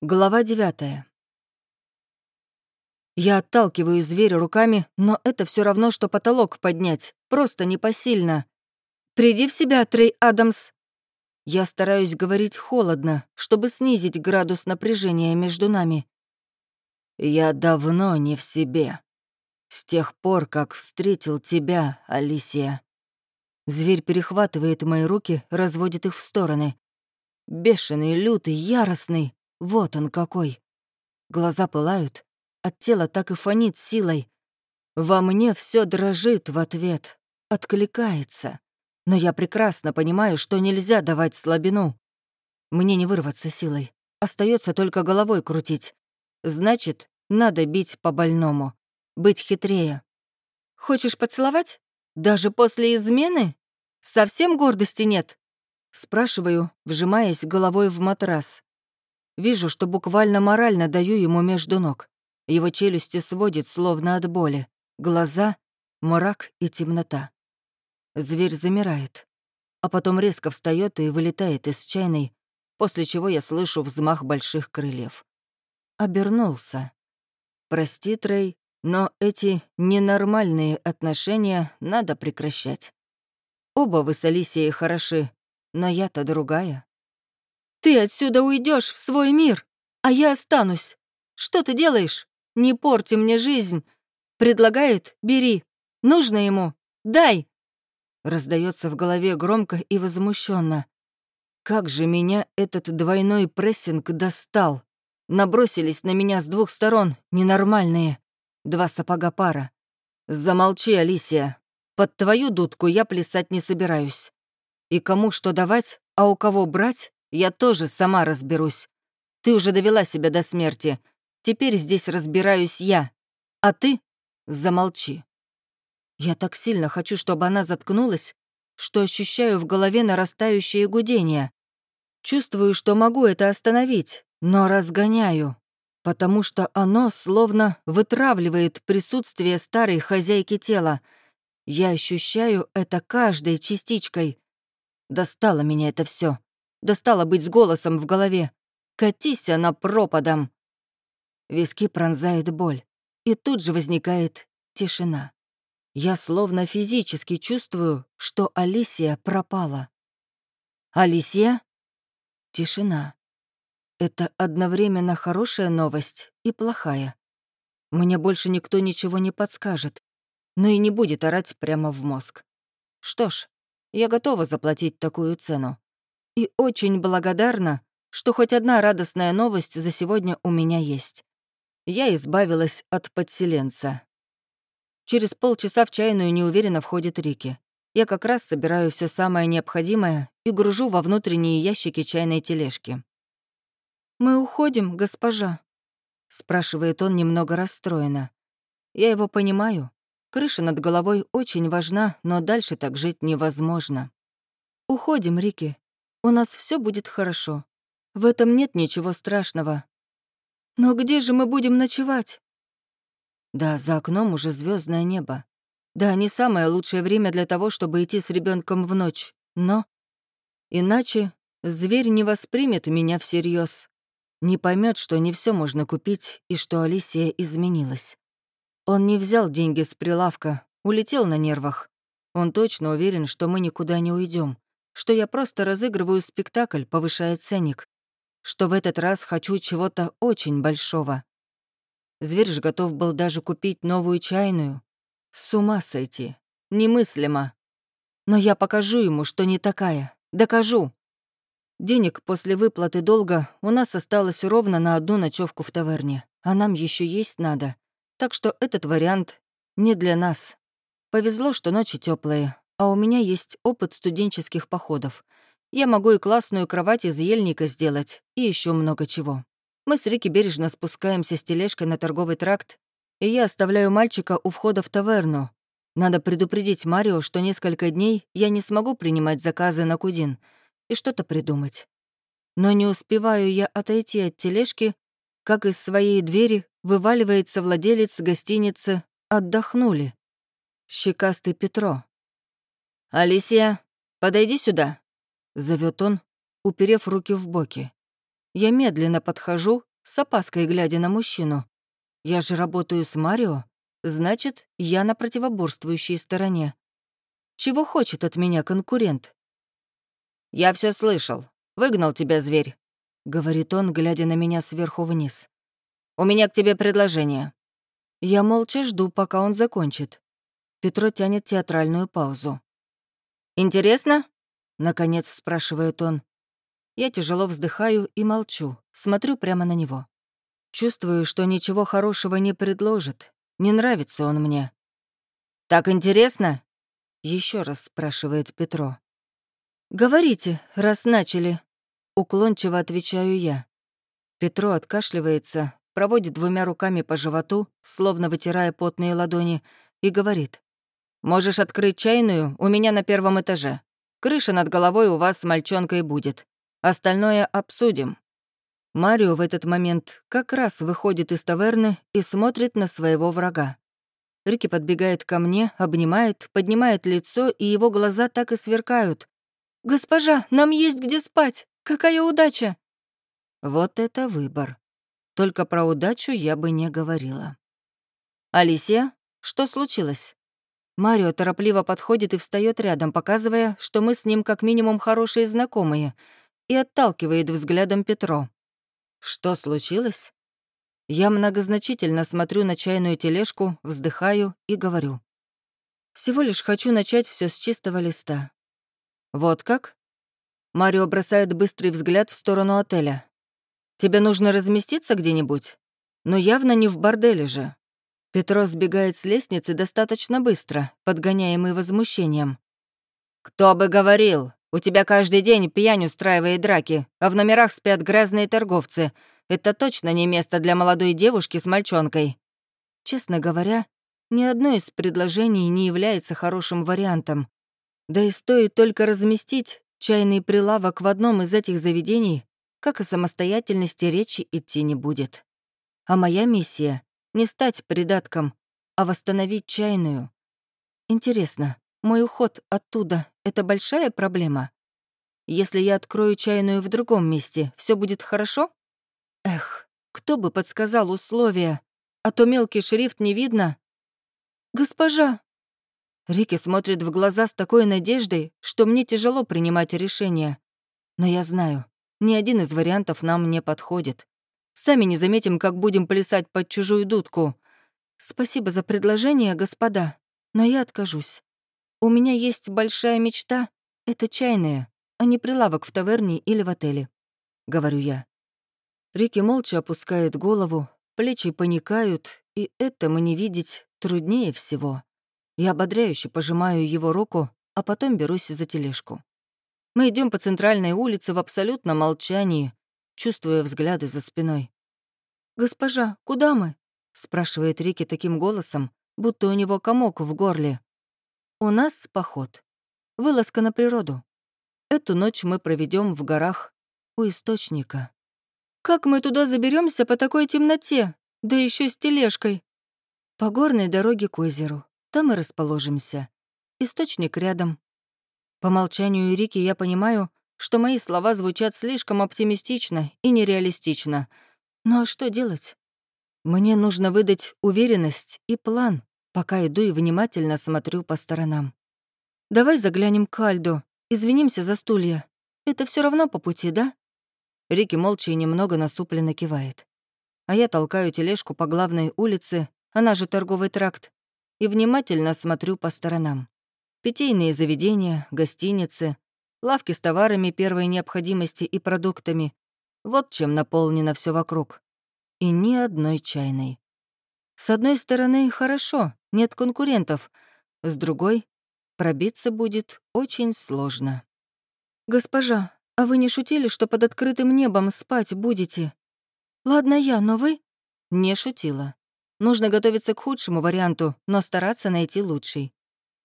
Глава девятая. Я отталкиваю зверя руками, но это все равно, что потолок поднять. Просто непосильно. «Приди в себя, Трей Адамс!» Я стараюсь говорить холодно, чтобы снизить градус напряжения между нами. «Я давно не в себе. С тех пор, как встретил тебя, Алисия». Зверь перехватывает мои руки, разводит их в стороны. Бешеный, лютый, яростный. Вот он какой. Глаза пылают, от тела так и фонит силой. Во мне все дрожит в ответ, откликается. Но я прекрасно понимаю, что нельзя давать слабину. Мне не вырваться силой. Остается только головой крутить. Значит, надо бить по больному. Быть хитрее. Хочешь поцеловать? Даже после измены? Совсем гордости нет? Спрашиваю, вжимаясь головой в матрас. Вижу, что буквально морально даю ему между ног. Его челюсти сводит, словно от боли. Глаза — мрак и темнота. Зверь замирает, а потом резко встает и вылетает из чайной, после чего я слышу взмах больших крыльев. Обернулся. «Прости, Трей, но эти ненормальные отношения надо прекращать. Оба вы с Алисией хороши, но я-то другая. Ты отсюда уйдешь в свой мир, а я останусь. Что ты делаешь? Не порти мне жизнь. Предлагает — бери. Нужно ему — дай. Раздается в голове громко и возмущенно. Как же меня этот двойной прессинг достал. Набросились на меня с двух сторон, ненормальные. Два сапога пара. Замолчи, Алисия. Под твою дудку я плясать не собираюсь. И кому что давать, а у кого брать, я тоже сама разберусь. Ты уже довела себя до смерти. Теперь здесь разбираюсь я. А ты замолчи. Я так сильно хочу, чтобы она заткнулась, что ощущаю в голове нарастающее гудение. Чувствую, что могу это остановить, но разгоняю, потому что оно словно вытравливает присутствие старой хозяйки тела. Я ощущаю это каждой частичкой. Достало меня это все. Достало быть с голосом в голове. «Катись она пропадом!» Виски пронзает боль, и тут же возникает тишина. Я словно физически чувствую, что Алисия пропала. «Алисия?» Тишина. Это одновременно хорошая новость и плохая. Мне больше никто ничего не подскажет, но и не будет орать прямо в мозг. Что ж, я готова заплатить такую цену и очень благодарна, что хоть одна радостная новость за сегодня у меня есть. Я избавилась от подселенца. Через полчаса в чайную неуверенно входит Рики. Я как раз собираю все самое необходимое и гружу во внутренние ящики чайной тележки. «Мы уходим, госпожа?» — спрашивает он немного расстроенно. Я его понимаю. Крыша над головой очень важна, но дальше так жить невозможно. «Уходим, Рики. У нас все будет хорошо. В этом нет ничего страшного. Но где же мы будем ночевать? Да, за окном уже звездное небо. Да, не самое лучшее время для того, чтобы идти с ребенком в ночь. Но иначе зверь не воспримет меня всерьез, не поймет, что не все можно купить и что Алисия изменилась. Он не взял деньги с прилавка, улетел на нервах. Он точно уверен, что мы никуда не уйдем что я просто разыгрываю спектакль, повышая ценник, что в этот раз хочу чего-то очень большого. Зверь же готов был даже купить новую чайную. С ума сойти. Немыслимо. Но я покажу ему, что не такая. Докажу. Денег после выплаты долга у нас осталось ровно на одну ночевку в таверне, а нам еще есть надо. Так что этот вариант не для нас. Повезло, что ночи теплые, а у меня есть опыт студенческих походов. Я могу и классную кровать из ельника сделать, и еще много чего. Мы с Рики бережно спускаемся с тележкой на торговый тракт, и я оставляю мальчика у входа в таверну. Надо предупредить Марио, что несколько дней я не смогу принимать заказы на Кудин и что-то придумать. Но не успеваю я отойти от тележки, как из своей двери вываливается владелец гостиницы «Отдохнули». Щекастый Петро. «Алисия, подойди сюда», — зовет он, уперев руки в боки. Я медленно подхожу с опаской глядя на мужчину. «Я же работаю с Марио, значит, я на противоборствующей стороне. Чего хочет от меня конкурент?» «Я все слышал. Выгнал тебя зверь», — говорит он, глядя на меня сверху вниз. «У меня к тебе предложение». Я молча жду, пока он закончит. Петро тянет театральную паузу. «Интересно?» — наконец спрашивает он. Я тяжело вздыхаю и молчу, смотрю прямо на него. Чувствую, что ничего хорошего не предложит. Не нравится он мне. «Так интересно?» — еще раз спрашивает Петро. «Говорите, раз начали», — уклончиво отвечаю я. Петро откашливается, проводит двумя руками по животу, словно вытирая потные ладони, и говорит. «Можешь открыть чайную у меня на первом этаже. Крыша над головой у вас с мальчонкой будет. Остальное обсудим». Марио в этот момент как раз выходит из таверны и смотрит на своего врага. Рики подбегает ко мне, обнимает, поднимает лицо, и его глаза так и сверкают. «Госпожа, нам есть где спать! Какая удача!» Вот это выбор. Только про удачу я бы не говорила. «Алисия, что случилось?» Марио торопливо подходит и встает рядом, показывая, что мы с ним как минимум хорошие знакомые, и отталкивает взглядом Петро. «Что случилось?» Я многозначительно смотрю на чайную тележку, вздыхаю и говорю. Всего лишь хочу начать все с чистого листа. «Вот как?» Марио бросает быстрый взгляд в сторону отеля. «Тебе нужно разместиться где-нибудь? Но явно не в борделе же». Петро сбегает с лестницы достаточно быстро, подгоняемый возмущением. «Кто бы говорил? У тебя каждый день пьянь устраивает драки, а в номерах спят грязные торговцы. Это точно не место для молодой девушки с мальчонкой». Честно говоря, ни одно из предложений не является хорошим вариантом. Да и стоит только разместить чайный прилавок в одном из этих заведений, как о самостоятельности речи идти не будет. А моя миссия — не стать придатком, а восстановить чайную. Интересно, мой уход оттуда — это большая проблема? Если я открою чайную в другом месте, все будет хорошо? Эх, кто бы подсказал условия, а то мелкий шрифт не видно. «Госпожа, Рики смотрит в глаза с такой надеждой, что мне тяжело принимать решение. Но я знаю, ни один из вариантов нам не подходит. Сами не заметим, как будем плясать под чужую дудку. Спасибо за предложение, господа, но я откажусь. У меня есть большая мечта — это чайная, а не прилавок в таверне или в отеле», — говорю я. Рики молча опускает голову, плечи паникают, и это мне видеть труднее всего. Я ободряюще пожимаю его руку, а потом берусь за тележку. Мы идем по центральной улице в абсолютном молчании, чувствуя взгляды за спиной. «Госпожа, куда мы?» — спрашивает Рики таким голосом, будто у него комок в горле. «У нас поход. Вылазка на природу. Эту ночь мы проведем в горах у источника. Как мы туда заберемся по такой темноте, да еще с тележкой?» «По горной дороге к озеру. Там и расположимся. Источник рядом. По молчанию Рики я понимаю, что мои слова звучат слишком оптимистично и нереалистично. Ну а что делать? Мне нужно выдать уверенность и план, пока иду и внимательно смотрю по сторонам. Давай заглянем к Альду, извинимся за стулья. Это все равно по пути, да? Рики молча и немного насупленно кивает. А я толкаю тележку по главной улице, она же торговый тракт, и внимательно смотрю по сторонам. Питейные заведения, гостиницы, лавки с товарами первой необходимости и продуктами. Вот чем наполнено все вокруг. И ни одной чайной. С одной стороны, хорошо, нет конкурентов. С другой, пробиться будет очень сложно. «Госпожа, а вы не шутили, что под открытым небом спать будете?» «Ладно я, но вы...» «Не шутила. Нужно готовиться к худшему варианту, но стараться найти лучший.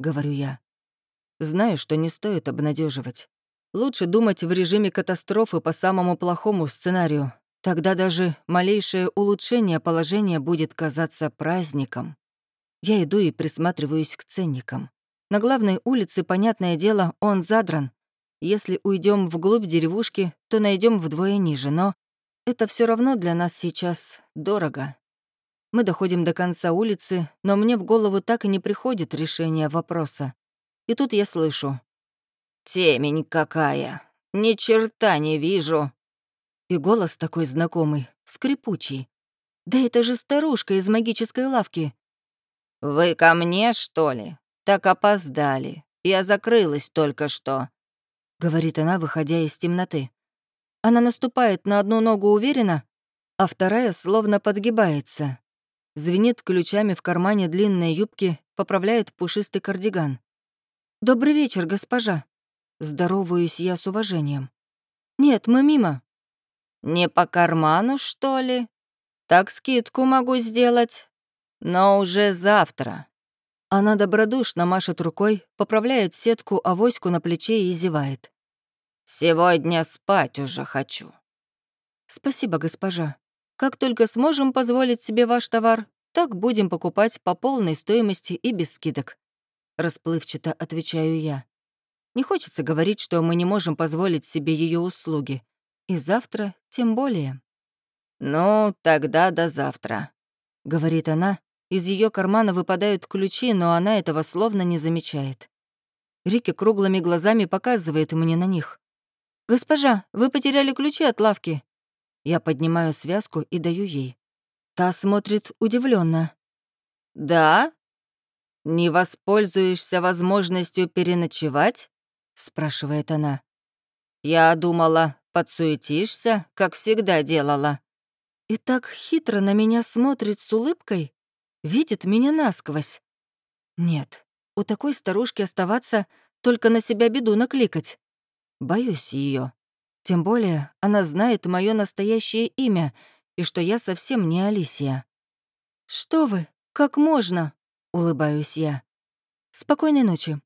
Говорю я. Знаю, что не стоит обнадеживать. Лучше думать в режиме катастрофы по самому плохому сценарию. Тогда даже малейшее улучшение положения будет казаться праздником. Я иду и присматриваюсь к ценникам. На главной улице, понятное дело, он задран. Если уйдем вглубь деревушки, то найдем вдвое ниже, но это все равно для нас сейчас дорого. Мы доходим до конца улицы, но мне в голову так и не приходит решение вопроса. И тут я слышу. «Темень какая! Ни черта не вижу!» И голос такой знакомый, скрипучий. «Да это же старушка из магической лавки!» «Вы ко мне, что ли? Так опоздали. Я закрылась только что», — говорит она, выходя из темноты. Она наступает на одну ногу уверенно, а вторая словно подгибается. Звенит ключами в кармане длинной юбки, поправляет пушистый кардиган. «Добрый вечер, госпожа!» Здороваюсь я с уважением. «Нет, мы мимо». «Не по карману, что ли? Так скидку могу сделать. Но уже завтра». Она добродушно машет рукой, поправляет сетку авоську на плече и зевает. «Сегодня спать уже хочу». «Спасибо, госпожа. Как только сможем позволить себе ваш товар, так будем покупать по полной стоимости и без скидок». Расплывчато отвечаю я. Не хочется говорить, что мы не можем позволить себе ее услуги. И завтра тем более. «Ну, тогда до завтра», — говорит она. Из ее кармана выпадают ключи, но она этого словно не замечает. Рики круглыми глазами показывает мне на них. «Госпожа, вы потеряли ключи от лавки». Я поднимаю связку и даю ей. Та смотрит удивленно. «Да? Не воспользуешься возможностью переночевать?» — спрашивает она. «Я думала, подсуетишься, как всегда делала». И так хитро на меня смотрит с улыбкой, видит меня насквозь. Нет, у такой старушки оставаться только на себя беду накликать. Боюсь ее. Тем более она знает мое настоящее имя и что я совсем не Алисия. «Что вы? Как можно?» — улыбаюсь я. «Спокойной ночи».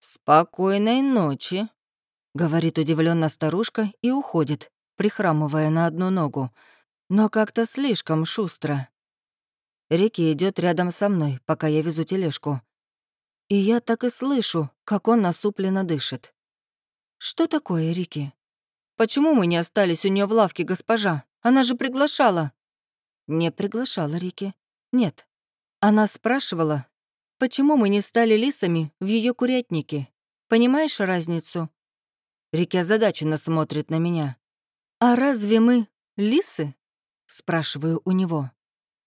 «Спокойной ночи», — говорит удивленно старушка и уходит, прихрамывая на одну ногу, но как-то слишком шустро. Рики идет рядом со мной, пока я везу тележку. И я так и слышу, как он насупленно дышит. «Что такое, Рики? Почему мы не остались у нее в лавке, госпожа? Она же приглашала». «Не приглашала Рики. Нет. Она спрашивала, Почему мы не стали лисами в ее курятнике? Понимаешь разницу?» Рики озадаченно смотрит на меня. «А разве мы лисы?» — спрашиваю у него.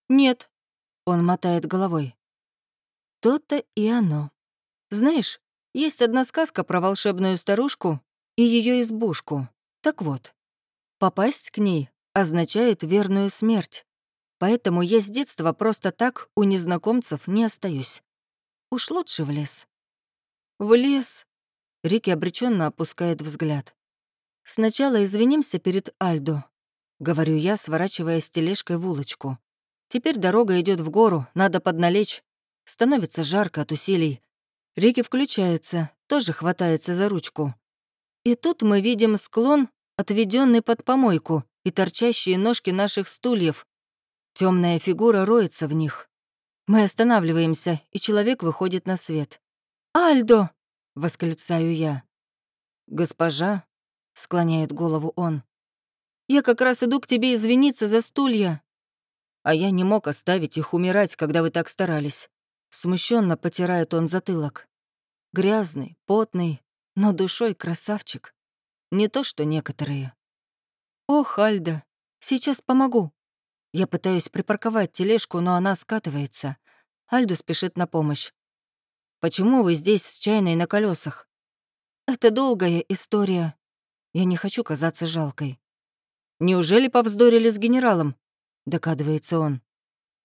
«Нет», — он мотает головой. «То-то и оно. Знаешь, есть одна сказка про волшебную старушку и ее избушку. Так вот, попасть к ней означает верную смерть. Поэтому я с детства просто так у незнакомцев не остаюсь. Уж лучше в лес. В лес. Рики обреченно опускает взгляд. Сначала извинимся перед Альдо, говорю я, сворачивая с тележкой в улочку. Теперь дорога идет в гору, надо подналечь. Становится жарко от усилий. Рики включается, тоже хватается за ручку. И тут мы видим склон, отведенный под помойку, и торчащие ножки наших стульев. Темная фигура роется в них. Мы останавливаемся, и человек выходит на свет. «Альдо!» — восклицаю я. «Госпожа?» — склоняет голову он. «Я как раз иду к тебе извиниться за стулья». «А я не мог оставить их умирать, когда вы так старались». Смущенно потирает он затылок. Грязный, потный, но душой красавчик. Не то, что некоторые. «Ох, Альда, сейчас помогу», я пытаюсь припарковать тележку, но она скатывается. Альду спешит на помощь. «Почему вы здесь с чайной на колесах? «Это долгая история. Я не хочу казаться жалкой». «Неужели повздорили с генералом?» — догадывается он.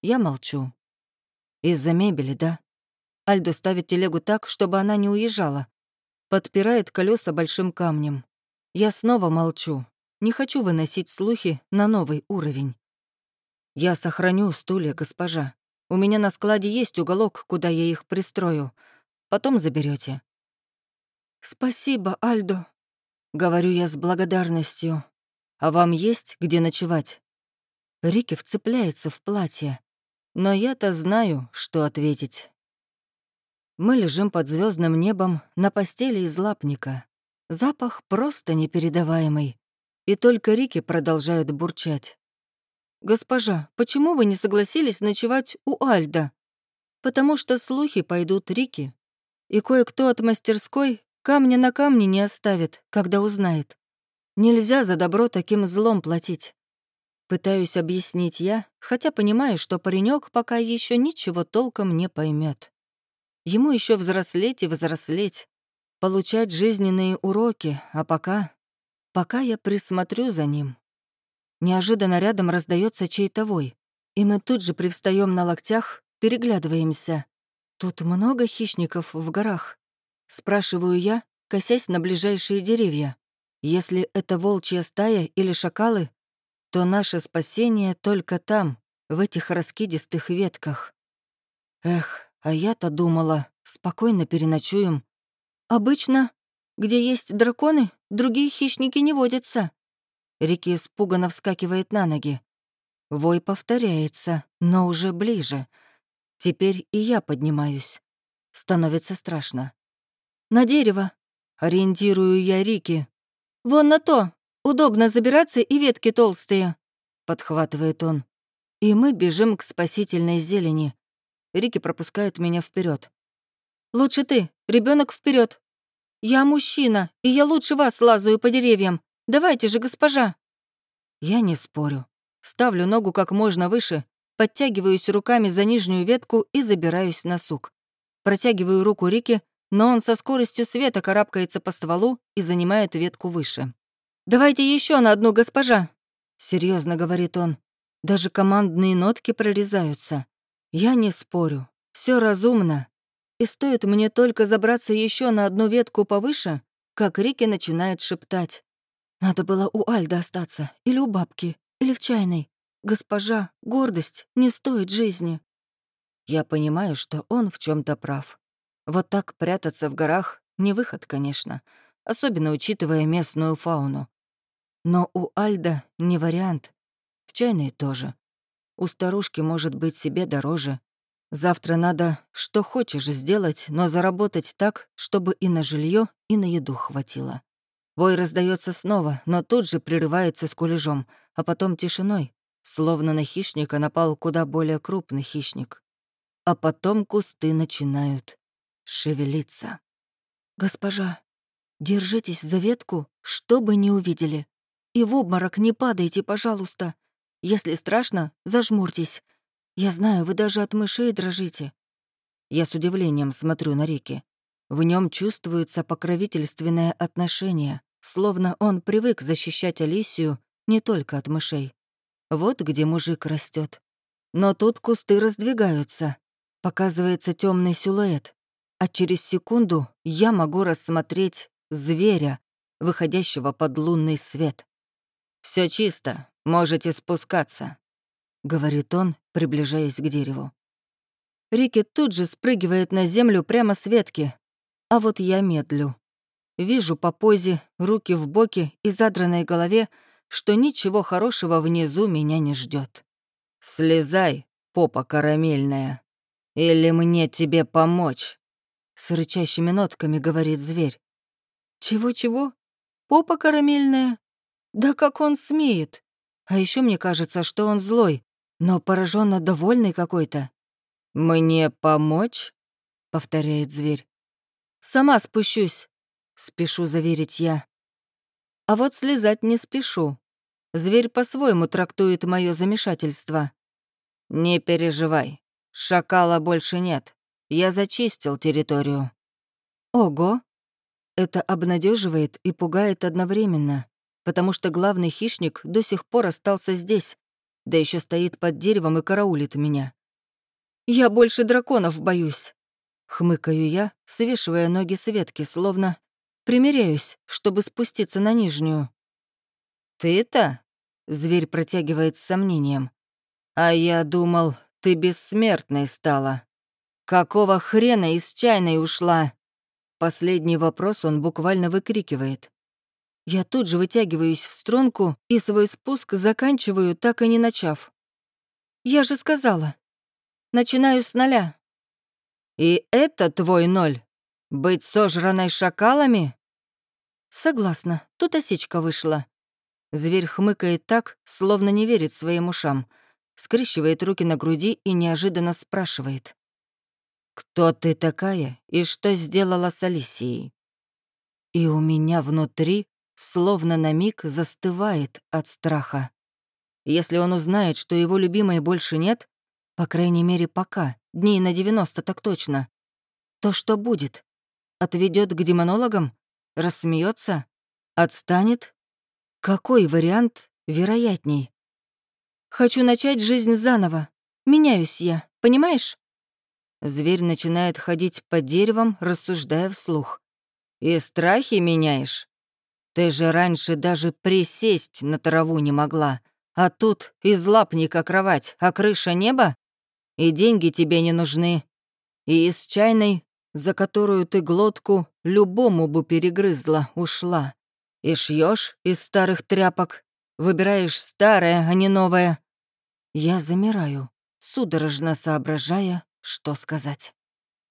Я молчу. «Из-за мебели, да?» Альдо ставит телегу так, чтобы она не уезжала. Подпирает колеса большим камнем. Я снова молчу. Не хочу выносить слухи на новый уровень. «Я сохраню стулья, госпожа. У меня на складе есть уголок, куда я их пристрою. Потом заберете. «Спасибо, Альдо», — говорю я с благодарностью. «А вам есть где ночевать?» Рики вцепляется в платье. Но я-то знаю, что ответить. Мы лежим под звездным небом на постели из лапника. Запах просто непередаваемый. И только Рики продолжает бурчать. «Госпожа, почему вы не согласились ночевать у Альда?» «Потому что слухи пойдут Рики, и кое-кто от мастерской камня на камне не оставит, когда узнает. Нельзя за добро таким злом платить. Пытаюсь объяснить я, хотя понимаю, что паренек пока еще ничего толком не поймет. Ему еще взрослеть и взрослеть, получать жизненные уроки, а пока... Пока я присмотрю за ним. Неожиданно рядом раздается чей-то вой, и мы тут же привстаем на локтях, переглядываемся. Тут много хищников в горах. Спрашиваю я, косясь на ближайшие деревья. Если это волчья стая или шакалы, то наше спасение только там, в этих раскидистых ветках. Эх, а я-то думала, спокойно переночуем. Обычно, где есть драконы, другие хищники не водятся. Рики испуганно вскакивает на ноги. Вой повторяется, но уже ближе. Теперь и я поднимаюсь. Становится страшно. «На дерево!» — ориентирую я Рики, «Вон на то! Удобно забираться и ветки толстые!» — подхватывает он. И мы бежим к спасительной зелени. Рики пропускает меня вперед. «Лучше ты, ребенок вперед. Я мужчина, и я лучше вас лазаю по деревьям. Давайте же, госпожа!» Я не спорю. Ставлю ногу как можно выше, подтягиваюсь руками за нижнюю ветку и забираюсь на сук. Протягиваю руку Рике, но он со скоростью света карабкается по стволу и занимает ветку выше. «Давайте еще на одну, госпожа!» — серьезно говорит он. Даже командные нотки прорезаются. Я не спорю. все разумно. И стоит мне только забраться еще на одну ветку повыше, как Рики начинает шептать. «Надо было у Альда остаться, или у бабки, или в чайной. Госпожа, гордость не стоит жизни». Я понимаю, что он в чем то прав. Вот так прятаться в горах — не выход, конечно, особенно учитывая местную фауну. Но у Альда не вариант. В чайной тоже. У старушки может быть себе дороже. Завтра надо что хочешь сделать, но заработать так, чтобы и на жилье, и на еду хватило. Вой раздается снова, но тут же прерывается с кулежом, а потом тишиной, словно на хищника напал куда более крупный хищник. А потом кусты начинают шевелиться. «Госпожа, держитесь за ветку, чтобы не увидели. И в обморок не падайте, пожалуйста. Если страшно, зажмурьтесь. Я знаю, вы даже от мышей дрожите». Я с удивлением смотрю на реки. В нем чувствуется покровительственное отношение, словно он привык защищать Алисию не только от мышей. Вот где мужик растет. Но тут кусты раздвигаются. Показывается темный силуэт а через секунду я могу рассмотреть зверя, выходящего под лунный свет. Все чисто, можете спускаться», — говорит он, приближаясь к дереву. Рики тут же спрыгивает на землю прямо с ветки, а вот я медлю. Вижу по позе, руки в боки и задранной голове, что ничего хорошего внизу меня не ждет. «Слезай, попа карамельная, или мне тебе помочь?» С рычащими нотками говорит зверь. Чего-чего? Попа карамельная? Да как он смеет? А еще мне кажется, что он злой, но пораженно довольный какой-то. «Мне помочь?» — повторяет зверь. «Сама спущусь», — спешу заверить я. А вот слезать не спешу. Зверь по-своему трактует мое замешательство. «Не переживай, шакала больше нет. Я зачистил территорию». «Ого!» Это обнадеживает и пугает одновременно, потому что главный хищник до сих пор остался здесь, да еще стоит под деревом и караулит меня. «Я больше драконов боюсь», — хмыкаю я, свешивая ноги с ветки, словно примеряюсь, чтобы спуститься на нижнюю. «Ты-то?» — зверь протягивает с сомнением. «А я думал, ты бессмертной стала». «Какого хрена из чайной ушла?» Последний вопрос он буквально выкрикивает. Я тут же вытягиваюсь в струнку и свой спуск заканчиваю, так и не начав. «Я же сказала. Начинаю с нуля». «И это твой ноль? Быть сожранной шакалами?» «Согласна, тут осечка вышла. Зверь хмыкает так, словно не верит своим ушам, скрещивает руки на груди и неожиданно спрашивает. «Кто ты такая и что сделала с Алисией?» И у меня внутри словно на миг застывает от страха. Если он узнает, что его любимой больше нет, по крайней мере пока, дней на 90 так точно, то что будет? Отведет к демонологам? Рассмеется? Отстанет? Какой вариант вероятней? Хочу начать жизнь заново. Меняюсь я, понимаешь? Зверь начинает ходить под деревом, рассуждая вслух. «И страхи меняешь? Ты же раньше даже присесть на траву не могла, а тут из лапника кровать, а крыша неба? И деньги тебе не нужны. И из чайной, за которую ты глотку любому бы перегрызла, ушла. И шьешь из старых тряпок, выбираешь старое, а не новое. Я замираю, судорожно соображая, что сказать.